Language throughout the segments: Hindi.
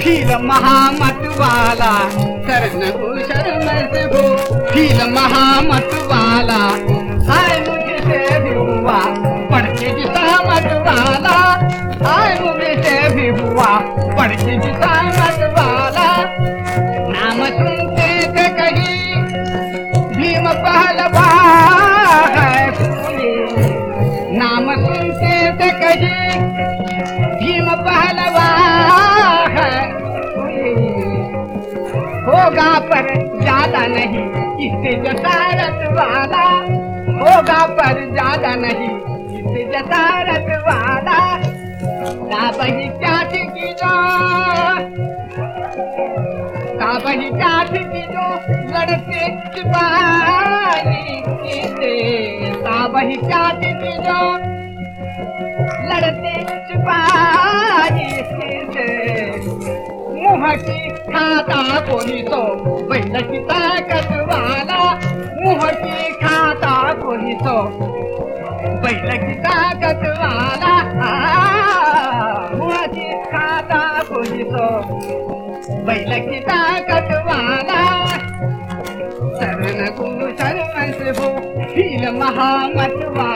फील महामत वाला शरण शरण से हो। फील महामत वाला हाय मुझसे भी हुआ पढ़ के जिसा मत वाला हाय मुझसे भी हुआ पढ़ के जिसा मत वाला नाम सुनते थे कहीं, भीम पहलवा है नाम सुनते थे कहीं होगा पर ज़्यादा नहीं इससे जसारत वाला। होगा पर ज़्यादा नहीं इससे जसारत वाला। ना बही चाट की जो का बही चाट की जो लड़के सिपाही से का बही चाट की जो लड़ते सिपाही वाटी खाता कोणी तो. बैठकीचा कसवाला मोहटी खाता कोणी तो. बैठकीचा कसवाला मोहटी खाता कोणी तो. बैठकीचा कसवाला शरण गुरु शरण भाऊ हिल महामतवा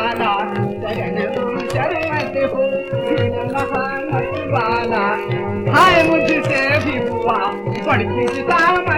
महामत वाला हाय मुझसे भी हुआ बड़ी किताब